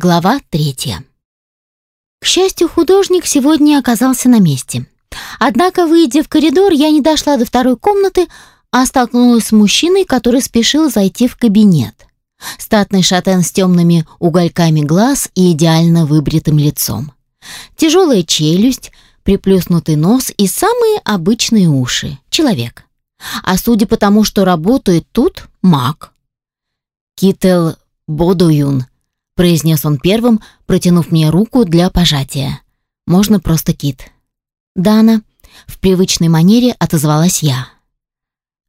Глава третья. К счастью, художник сегодня оказался на месте. Однако, выйдя в коридор, я не дошла до второй комнаты, а столкнулась с мужчиной, который спешил зайти в кабинет. Статный шатен с темными угольками глаз и идеально выбритым лицом. Тяжелая челюсть, приплюснутый нос и самые обычные уши. Человек. А судя по тому, что работает тут, маг. Кител Бодуюн – произнес он первым, протянув мне руку для пожатия. Можно просто Кит. Дана, в привычной манере отозвалась я.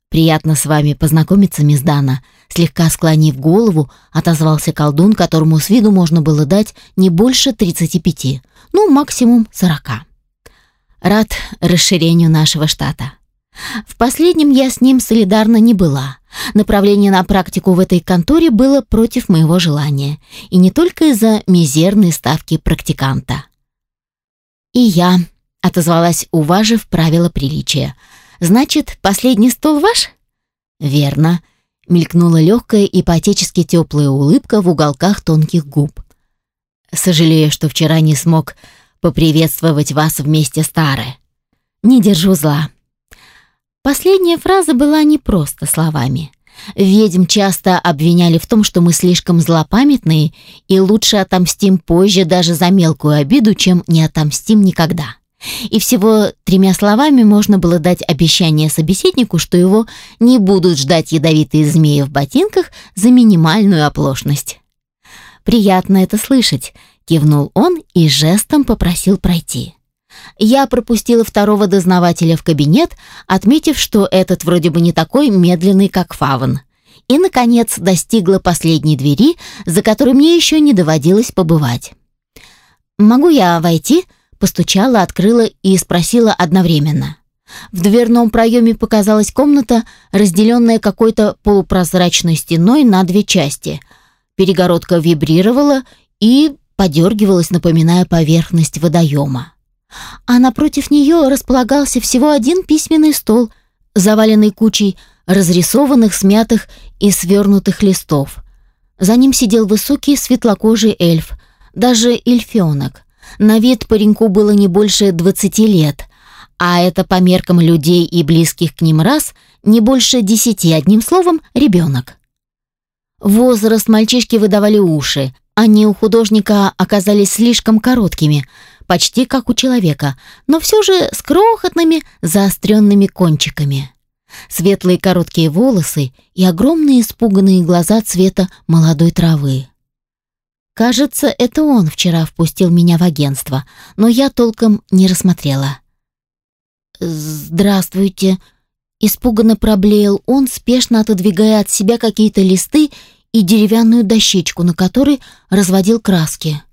Приятно с вами познакомиться, мисс Дана, слегка склонив голову, отозвался колдун, которому с виду можно было дать не больше 35, ну, максимум 40. Рад расширению нашего штата. В последнем я с ним солидарна не была. Направление на практику в этой конторе было против моего желания, и не только из-за мизерной ставки практиканта. «И я», — отозвалась, уважив правила приличия. «Значит, последний стол ваш?» «Верно», — мелькнула легкая и поотечески теплая улыбка в уголках тонких губ. «Сожалею, что вчера не смог поприветствовать вас вместе с Таре. Не держу зла. Последняя фраза была не просто словами. Ведьм часто обвиняли в том, что мы слишком злопамятные и лучше отомстим позже даже за мелкую обиду, чем не отомстим никогда. И всего тремя словами можно было дать обещание собеседнику, что его не будут ждать ядовитые змеи в ботинках за минимальную оплошность. «Приятно это слышать», — кивнул он и жестом попросил пройти. Я пропустила второго дознавателя в кабинет, отметив, что этот вроде бы не такой медленный, как Фаван. И, наконец, достигла последней двери, за которой мне еще не доводилось побывать. «Могу я войти?» Постучала, открыла и спросила одновременно. В дверном проеме показалась комната, разделенная какой-то полупрозрачной стеной на две части. Перегородка вибрировала и подергивалась, напоминая поверхность водоема а напротив нее располагался всего один письменный стол, заваленный кучей разрисованных, смятых и свернутых листов. За ним сидел высокий светлокожий эльф, даже эльфенок. На вид пареньку было не больше двадцати лет, а это по меркам людей и близких к ним раз не больше десяти, одним словом, ребенок. Возраст мальчишки выдавали уши, они у художника оказались слишком короткими – почти как у человека, но все же с крохотными заостренными кончиками. Светлые короткие волосы и огромные испуганные глаза цвета молодой травы. Кажется, это он вчера впустил меня в агентство, но я толком не рассмотрела. «Здравствуйте», — испуганно проблеял он, спешно отодвигая от себя какие-то листы и деревянную дощечку, на которой разводил краски.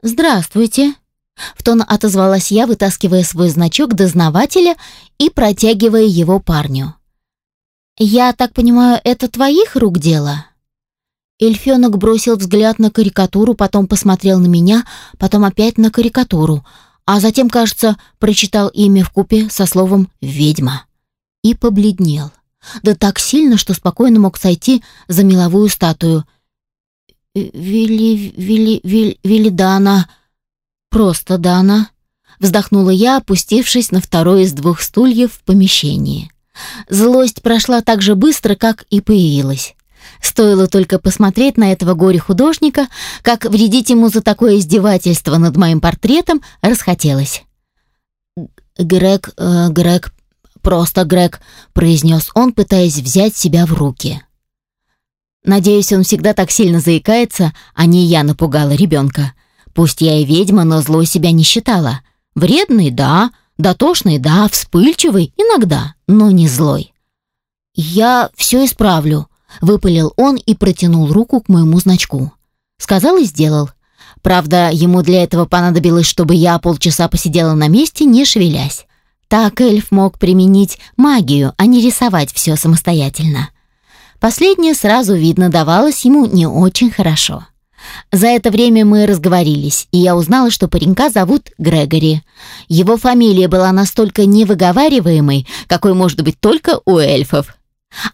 «Здравствуйте», в тон отозвалась я, вытаскивая свой значок дознавателя и протягивая его парню. «Я так понимаю, это твоих рук дело?» Эльфенок бросил взгляд на карикатуру, потом посмотрел на меня, потом опять на карикатуру, а затем, кажется, прочитал имя в купе со словом «ведьма» и побледнел. Да так сильно, что спокойно мог сойти за меловую статую. «Вили... Вили... Вили... Вилидана...» «Просто Дана», — вздохнула я, опустившись на второй из двух стульев в помещении. Злость прошла так же быстро, как и появилась. Стоило только посмотреть на этого горе-художника, как вредить ему за такое издевательство над моим портретом расхотелось. «Грег, э, Грег, просто Грег», — произнес он, пытаясь взять себя в руки. Надеюсь, он всегда так сильно заикается, а не я напугала ребенка. Пусть я и ведьма, но злой себя не считала. Вредный, да, дотошный, да, вспыльчивый, иногда, но не злой. «Я все исправлю», — выпалил он и протянул руку к моему значку. Сказал и сделал. Правда, ему для этого понадобилось, чтобы я полчаса посидела на месте, не шевелясь. Так эльф мог применить магию, а не рисовать все самостоятельно. Последнее сразу видно давалось ему не очень хорошо. За это время мы разговорились, и я узнала, что паренька зовут Грегори. Его фамилия была настолько невыговариваемой, какой может быть только у эльфов.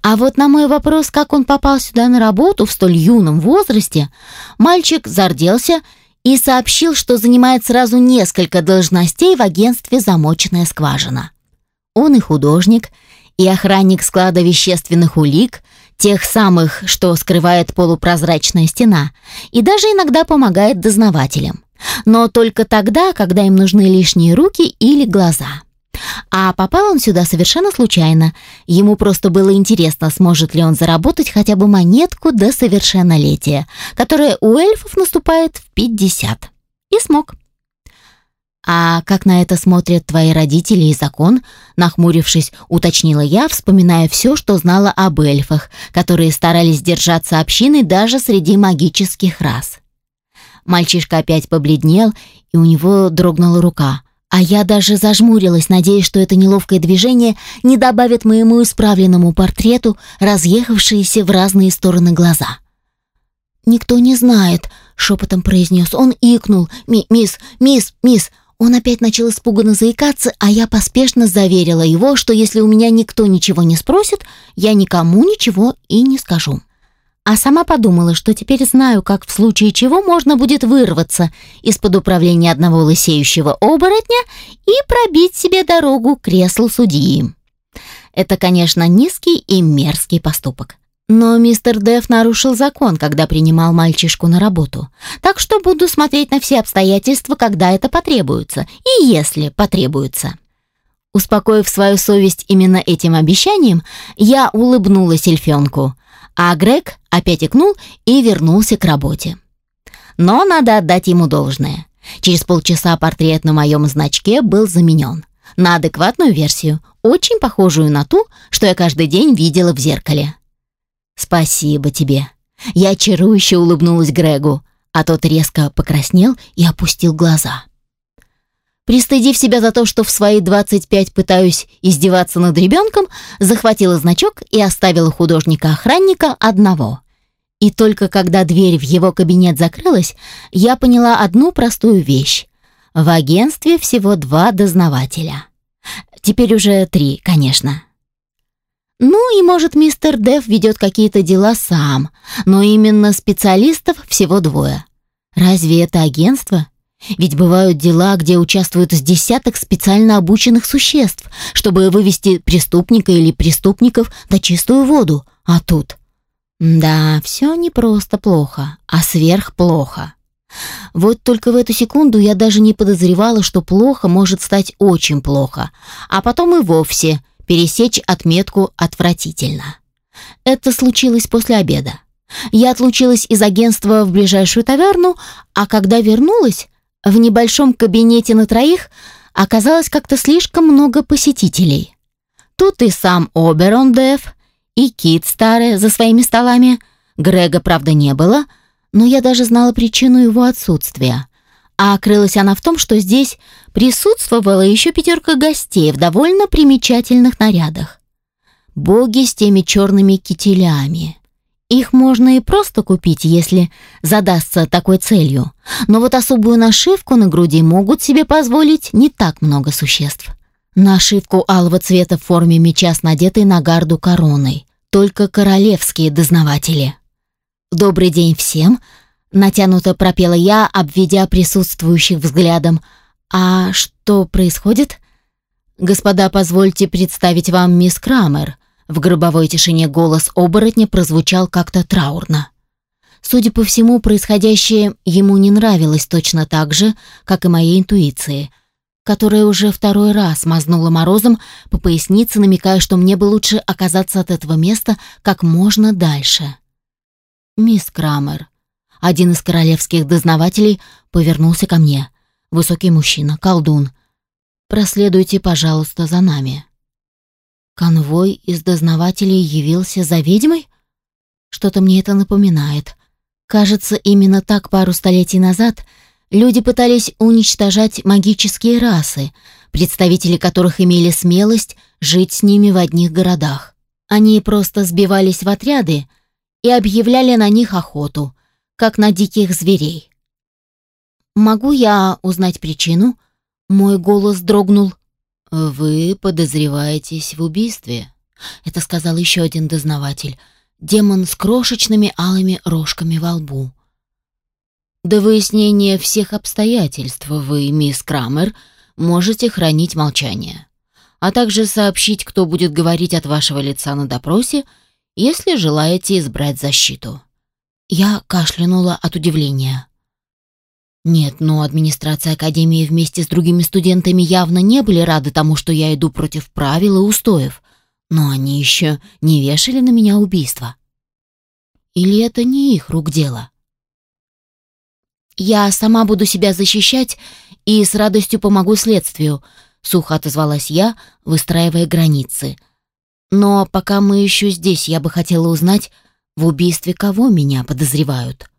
А вот на мой вопрос, как он попал сюда на работу в столь юном возрасте, мальчик зарделся и сообщил, что занимает сразу несколько должностей в агентстве «Замоченная скважина». Он и художник, и охранник склада вещественных улик, тех самых, что скрывает полупрозрачная стена, и даже иногда помогает дознавателям. Но только тогда, когда им нужны лишние руки или глаза. А попал он сюда совершенно случайно. Ему просто было интересно, сможет ли он заработать хотя бы монетку до совершеннолетия, которое у эльфов наступает в 50. И смог. «А как на это смотрят твои родители и закон?» Нахмурившись, уточнила я, вспоминая все, что знала об эльфах, которые старались держаться общины даже среди магических рас. Мальчишка опять побледнел, и у него дрогнула рука. А я даже зажмурилась, надеясь, что это неловкое движение не добавит моему исправленному портрету разъехавшиеся в разные стороны глаза. «Никто не знает», — шепотом произнес. Он икнул. «Ми «Мисс, мисс, мисс». Он опять начал испуганно заикаться, а я поспешно заверила его, что если у меня никто ничего не спросит, я никому ничего и не скажу а сама подумала, что теперь знаю, как в случае чего можно будет вырваться из-под управления одного лысеющего оборотня и пробить себе дорогу к креслу судьи. Это, конечно, низкий и мерзкий поступок. Но мистер Деф нарушил закон, когда принимал мальчишку на работу. Так что буду смотреть на все обстоятельства, когда это потребуется, и если потребуется. Успокоив свою совесть именно этим обещанием, я улыбнулась эльфенку – а Грег опять икнул и вернулся к работе. Но надо отдать ему должное. Через полчаса портрет на моем значке был заменен на адекватную версию, очень похожую на ту, что я каждый день видела в зеркале. «Спасибо тебе». Я чарующе улыбнулась Грегу, а тот резко покраснел и опустил глаза. Пристыдив себя за то, что в свои 25 пытаюсь издеваться над ребенком, захватила значок и оставила художника-охранника одного. И только когда дверь в его кабинет закрылась, я поняла одну простую вещь. В агентстве всего два дознавателя. Теперь уже три, конечно. Ну и, может, мистер Дев ведет какие-то дела сам, но именно специалистов всего двое. Разве это агентство? Ведь бывают дела, где участвуют с десяток специально обученных существ, чтобы вывести преступника или преступников на чистую воду. А тут... Да, все не просто плохо, а сверхплохо. Вот только в эту секунду я даже не подозревала, что плохо может стать очень плохо, а потом и вовсе пересечь отметку «отвратительно». Это случилось после обеда. Я отлучилась из агентства в ближайшую таверну, а когда вернулась, в небольшом кабинете на троих оказалось как-то слишком много посетителей. Тут и сам Оберон Дев, и Кит старая за своими столами. Грега, правда, не было, но я даже знала причину его отсутствия. А крылась она в том, что здесь присутствовала еще пятерка гостей в довольно примечательных нарядах. Боги с теми черными кителями. Их можно и просто купить, если задастся такой целью. Но вот особую нашивку на груди могут себе позволить не так много существ. Нашивку алого цвета в форме меча с надетой на гарду короной. Только королевские дознаватели. «Добрый день всем!» — натянуто пропела я, обведя присутствующих взглядом. «А что происходит?» «Господа, позвольте представить вам мисс Крамер», в гробовой тишине голос оборотня прозвучал как-то траурно. Судя по всему, происходящее ему не нравилось точно так же, как и моей интуиции, которая уже второй раз мазнула морозом по пояснице, намекая, что мне бы лучше оказаться от этого места как можно дальше. «Мисс Крамер», один из королевских дознавателей повернулся ко мне. Высокий мужчина, колдун. «Проследуйте, пожалуйста, за нами». Конвой из дознавателей явился за ведьмой? Что-то мне это напоминает. Кажется, именно так пару столетий назад люди пытались уничтожать магические расы, представители которых имели смелость жить с ними в одних городах. Они просто сбивались в отряды и объявляли на них охоту, как на диких зверей. «Могу я узнать причину?» Мой голос дрогнул. «Вы подозреваетесь в убийстве?» Это сказал еще один дознаватель. Демон с крошечными алыми рожками во лбу. До выяснения всех обстоятельств вы, мисс Крамер, можете хранить молчание, а также сообщить, кто будет говорить от вашего лица на допросе, если желаете избрать защиту. Я кашлянула от удивления. Нет, но администрация Академии вместе с другими студентами явно не были рады тому, что я иду против правил и устоев. Но они еще не вешали на меня убийство. Или это не их рук дело? «Я сама буду себя защищать и с радостью помогу следствию», — сухо отозвалась я, выстраивая границы. «Но пока мы еще здесь, я бы хотела узнать, в убийстве кого меня подозревают?»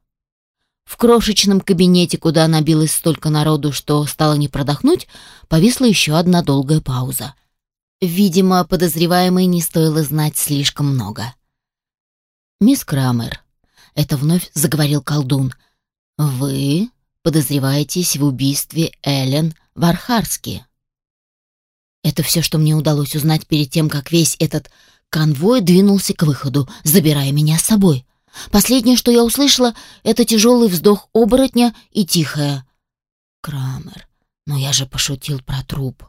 В крошечном кабинете, куда набилось столько народу, что стало не продохнуть, повисла еще одна долгая пауза. Видимо, подозреваемой не стоило знать слишком много. «Мисс Крамер», — это вновь заговорил колдун, — «вы подозреваетесь в убийстве Эллен Вархарски». Это все, что мне удалось узнать перед тем, как весь этот конвой двинулся к выходу, забирая меня с собой. Последнее, что я услышала, это тяжелый вздох оборотня и тихое. «Крамер, но я же пошутил про труп».